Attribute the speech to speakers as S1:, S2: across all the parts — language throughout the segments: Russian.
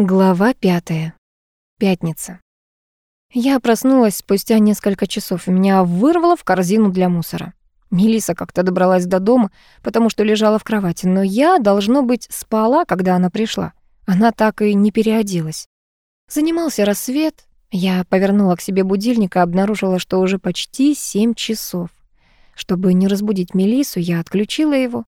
S1: Глава пятая. Пятница. Я проснулась спустя несколько часов, и меня вырвало в корзину для мусора. Мелиса как-то добралась до дома, потому что лежала в кровати, но я, должно быть, спала, когда она пришла. Она так и не переоделась. Занимался рассвет. Я повернула к себе будильник и обнаружила, что уже почти семь часов. Чтобы не разбудить Мелису, я отключила его.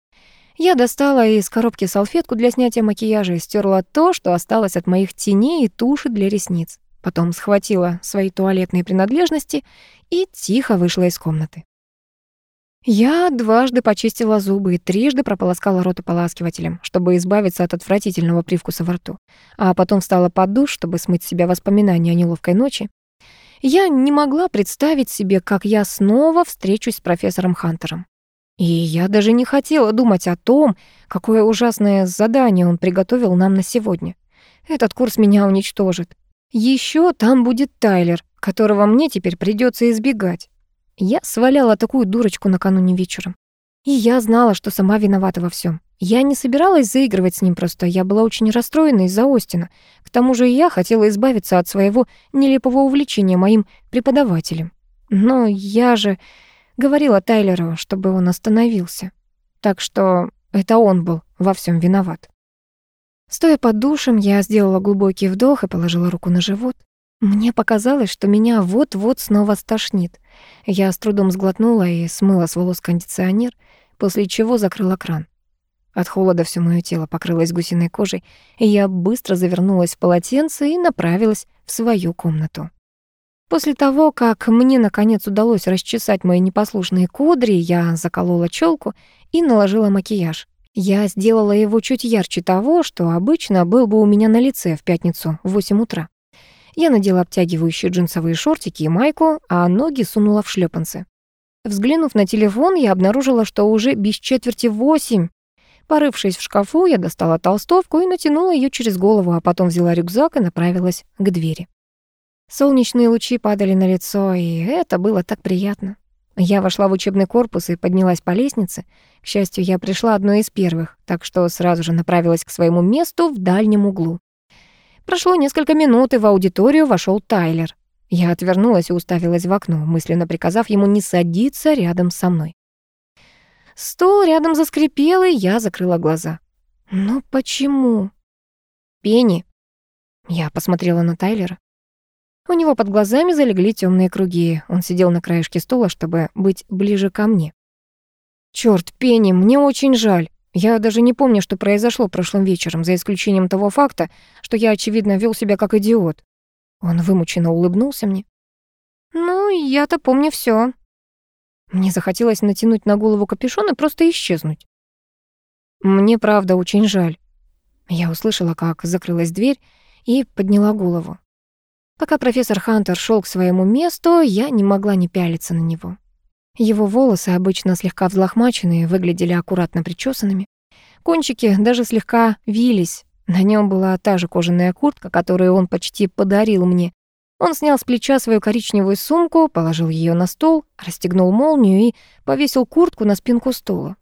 S1: Я достала из коробки салфетку для снятия макияжа и стерла то, что осталось от моих теней и туши для ресниц. Потом схватила свои туалетные принадлежности и тихо вышла из комнаты. Я дважды почистила зубы и трижды прополоскала рот ополаскивателем, чтобы избавиться от отвратительного привкуса во рту. А потом встала под душ, чтобы смыть с себя воспоминания о неловкой ночи. Я не могла представить себе, как я снова встречусь с профессором Хантером. И я даже не хотела думать о том, какое ужасное задание он приготовил нам на сегодня. Этот курс меня уничтожит. Еще там будет Тайлер, которого мне теперь придется избегать. Я сваляла такую дурочку накануне вечером. И я знала, что сама виновата во всем. Я не собиралась заигрывать с ним, просто я была очень расстроена из-за Остина. К тому же я хотела избавиться от своего нелепого увлечения моим преподавателем. Но я же Говорила Тайлеру, чтобы он остановился. Так что это он был во всем виноват. Стоя под душем, я сделала глубокий вдох и положила руку на живот. Мне показалось, что меня вот-вот снова стошнит. Я с трудом сглотнула и смыла с волос кондиционер, после чего закрыла кран. От холода все моё тело покрылось гусиной кожей, и я быстро завернулась в полотенце и направилась в свою комнату. После того, как мне наконец удалось расчесать мои непослушные кудри, я заколола челку и наложила макияж. Я сделала его чуть ярче того, что обычно был бы у меня на лице в пятницу в 8 утра. Я надела обтягивающие джинсовые шортики и майку, а ноги сунула в шлепанцы. Взглянув на телефон, я обнаружила, что уже без четверти восемь. Порывшись в шкафу, я достала толстовку и натянула ее через голову, а потом взяла рюкзак и направилась к двери. Солнечные лучи падали на лицо, и это было так приятно. Я вошла в учебный корпус и поднялась по лестнице. К счастью, я пришла одной из первых, так что сразу же направилась к своему месту в дальнем углу. Прошло несколько минут, и в аудиторию вошел Тайлер. Я отвернулась и уставилась в окно, мысленно приказав ему не садиться рядом со мной. Стол рядом заскрипел, и я закрыла глаза. «Ну почему?» «Пенни». Я посмотрела на Тайлера. У него под глазами залегли темные круги. Он сидел на краешке стола, чтобы быть ближе ко мне. Черт, Пенни, мне очень жаль. Я даже не помню, что произошло прошлым вечером, за исключением того факта, что я, очевидно, вел себя как идиот. Он вымученно улыбнулся мне. «Ну, я-то помню все. Мне захотелось натянуть на голову капюшон и просто исчезнуть. «Мне, правда, очень жаль». Я услышала, как закрылась дверь, и подняла голову. Пока профессор Хантер шел к своему месту, я не могла не пялиться на него. Его волосы, обычно слегка взлохмаченные, выглядели аккуратно причесанными. Кончики даже слегка вились. На нем была та же кожаная куртка, которую он почти подарил мне. Он снял с плеча свою коричневую сумку, положил ее на стол, расстегнул молнию и повесил куртку на спинку стула.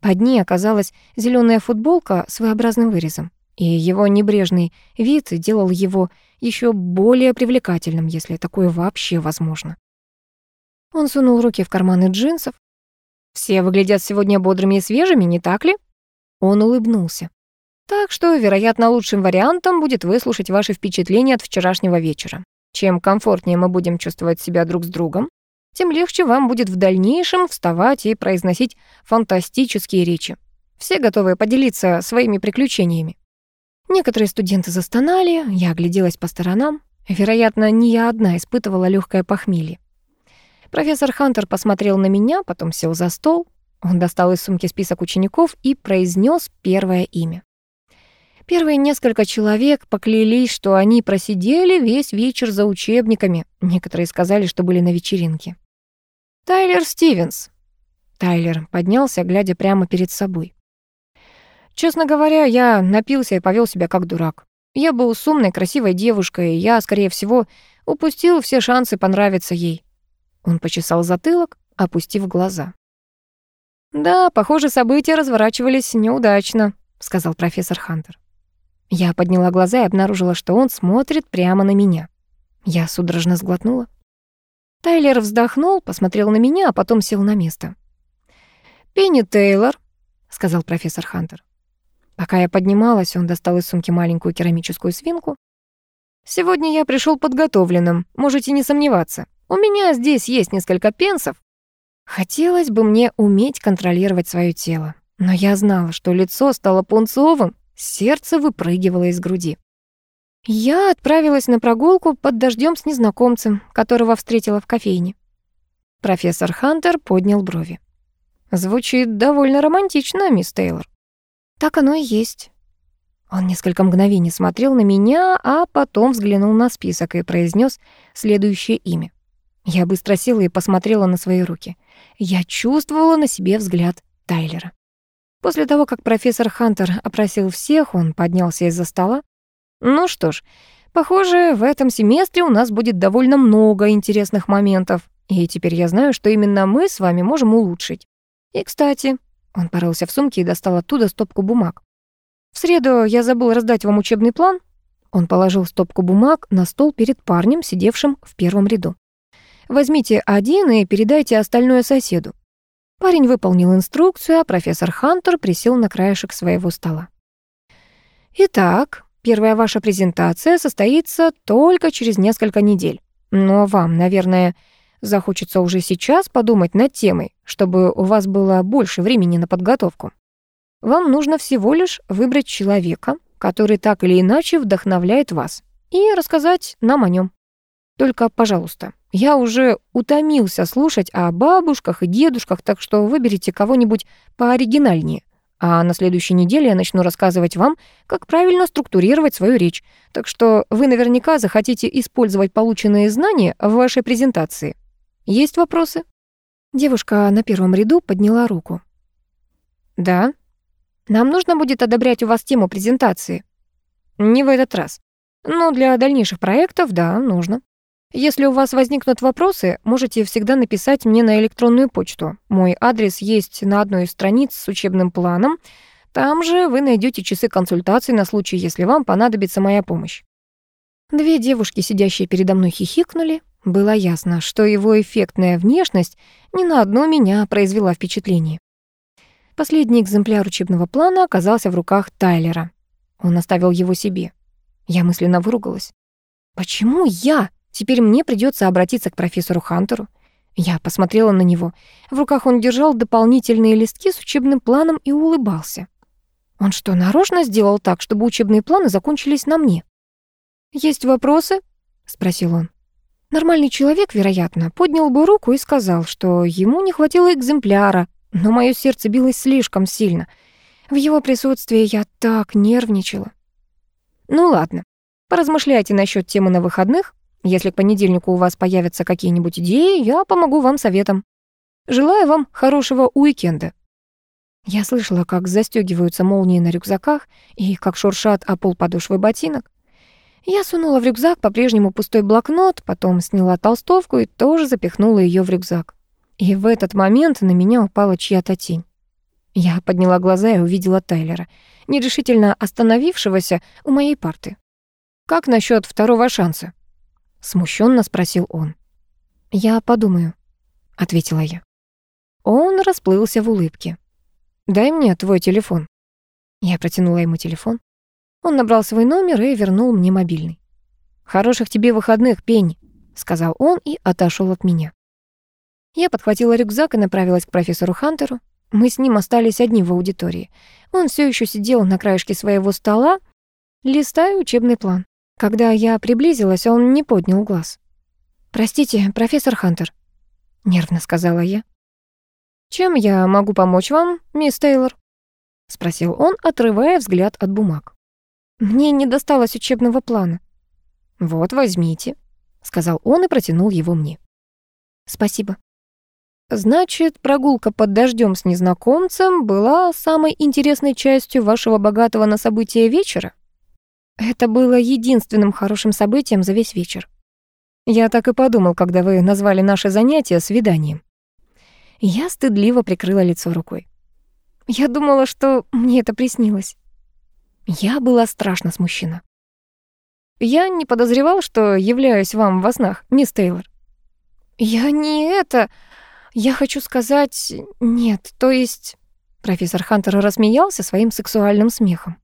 S1: Под ней оказалась зеленая футболка с своеобразным вырезом и его небрежный вид делал его еще более привлекательным, если такое вообще возможно. Он сунул руки в карманы джинсов. «Все выглядят сегодня бодрыми и свежими, не так ли?» Он улыбнулся. «Так что, вероятно, лучшим вариантом будет выслушать ваши впечатления от вчерашнего вечера. Чем комфортнее мы будем чувствовать себя друг с другом, тем легче вам будет в дальнейшем вставать и произносить фантастические речи. Все готовы поделиться своими приключениями. Некоторые студенты застонали, я огляделась по сторонам. Вероятно, не я одна испытывала легкое похмелье. Профессор Хантер посмотрел на меня, потом сел за стол. Он достал из сумки список учеников и произнес первое имя. Первые несколько человек поклялись, что они просидели весь вечер за учебниками. Некоторые сказали, что были на вечеринке. Тайлер Стивенс. Тайлер поднялся, глядя прямо перед собой. Честно говоря, я напился и повел себя как дурак. Я был с умной, красивой девушкой, и я, скорее всего, упустил все шансы понравиться ей. Он почесал затылок, опустив глаза. «Да, похоже, события разворачивались неудачно», — сказал профессор Хантер. Я подняла глаза и обнаружила, что он смотрит прямо на меня. Я судорожно сглотнула. Тайлер вздохнул, посмотрел на меня, а потом сел на место. «Пенни Тейлор», — сказал профессор Хантер. Пока я поднималась, он достал из сумки маленькую керамическую свинку. «Сегодня я пришел подготовленным, можете не сомневаться. У меня здесь есть несколько пенсов. Хотелось бы мне уметь контролировать свое тело, но я знала, что лицо стало пунцовым, сердце выпрыгивало из груди. Я отправилась на прогулку под дождем с незнакомцем, которого встретила в кофейне. Профессор Хантер поднял брови. Звучит довольно романтично, мисс Тейлор. Так оно и есть. Он несколько мгновений смотрел на меня, а потом взглянул на список и произнес следующее имя. Я быстро села и посмотрела на свои руки. Я чувствовала на себе взгляд Тайлера. После того, как профессор Хантер опросил всех, он поднялся из-за стола. Ну что ж, похоже, в этом семестре у нас будет довольно много интересных моментов, и теперь я знаю, что именно мы с вами можем улучшить. И, кстати, он порылся в сумке и достал оттуда стопку бумаг. В среду я забыл раздать вам учебный план. Он положил стопку бумаг на стол перед парнем, сидевшим в первом ряду. Возьмите один и передайте остальное соседу. Парень выполнил инструкцию, а профессор Хантер присел на краешек своего стола. Итак, первая ваша презентация состоится только через несколько недель. Но вам, наверное, захочется уже сейчас подумать над темой, чтобы у вас было больше времени на подготовку. Вам нужно всего лишь выбрать человека, который так или иначе вдохновляет вас, и рассказать нам о нем. Только, пожалуйста, я уже утомился слушать о бабушках и дедушках, так что выберите кого-нибудь пооригинальнее. А на следующей неделе я начну рассказывать вам, как правильно структурировать свою речь. Так что вы наверняка захотите использовать полученные знания в вашей презентации. Есть вопросы? Девушка на первом ряду подняла руку. Да. Нам нужно будет одобрять у вас тему презентации. Не в этот раз. Но для дальнейших проектов, да, нужно. Если у вас возникнут вопросы, можете всегда написать мне на электронную почту. Мой адрес есть на одной из страниц с учебным планом. Там же вы найдете часы консультаций на случай, если вам понадобится моя помощь. Две девушки, сидящие передо мной, хихикнули. Было ясно, что его эффектная внешность ни на одно меня произвела впечатление. Последний экземпляр учебного плана оказался в руках Тайлера. Он оставил его себе. Я мысленно выругалась. Почему я? Теперь мне придется обратиться к профессору Хантеру. Я посмотрела на него. В руках он держал дополнительные листки с учебным планом и улыбался. Он что, нарочно сделал так, чтобы учебные планы закончились на мне? «Есть вопросы?» — спросил он. Нормальный человек, вероятно, поднял бы руку и сказал, что ему не хватило экземпляра, но мое сердце билось слишком сильно. В его присутствии я так нервничала. Ну ладно, поразмышляйте насчет темы на выходных, если к понедельнику у вас появятся какие-нибудь идеи, я помогу вам советом. Желаю вам хорошего уикенда». Я слышала, как застегиваются молнии на рюкзаках и как шуршат о пол подошвы ботинок. Я сунула в рюкзак по-прежнему пустой блокнот, потом сняла толстовку и тоже запихнула ее в рюкзак. И в этот момент на меня упала чья-то тень. Я подняла глаза и увидела Тайлера, нерешительно остановившегося у моей парты. «Как насчет второго шанса?» Смущенно спросил он. «Я подумаю», — ответила я. Он расплылся в улыбке. «Дай мне твой телефон». Я протянула ему телефон. Он набрал свой номер и вернул мне мобильный. «Хороших тебе выходных, Пень», — сказал он и отошел от меня. Я подхватила рюкзак и направилась к профессору Хантеру. Мы с ним остались одни в аудитории. Он все еще сидел на краешке своего стола, листая учебный план. Когда я приблизилась, он не поднял глаз. «Простите, профессор Хантер», — нервно сказала я. «Чем я могу помочь вам, мисс Тейлор?» — спросил он, отрывая взгляд от бумаг. «Мне не досталось учебного плана». «Вот, возьмите», — сказал он и протянул его мне. «Спасибо». «Значит, прогулка под дождем с незнакомцем была самой интересной частью вашего богатого на события вечера?» Это было единственным хорошим событием за весь вечер. Я так и подумал, когда вы назвали наше занятие свиданием. Я стыдливо прикрыла лицо рукой. Я думала, что мне это приснилось. Я была страшно смущена. «Я не подозревал, что являюсь вам во снах, мисс Тейлор». «Я не это... Я хочу сказать... Нет, то есть...» Профессор Хантер рассмеялся своим сексуальным смехом.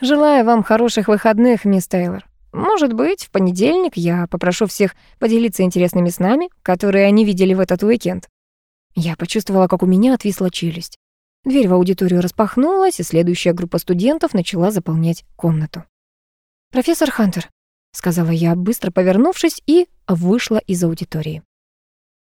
S1: «Желаю вам хороших выходных, мисс Тейлор. Может быть, в понедельник я попрошу всех поделиться интересными снами, которые они видели в этот уикенд». Я почувствовала, как у меня отвисла челюсть. Дверь в аудиторию распахнулась, и следующая группа студентов начала заполнять комнату. «Профессор Хантер», — сказала я, быстро повернувшись, и вышла из аудитории.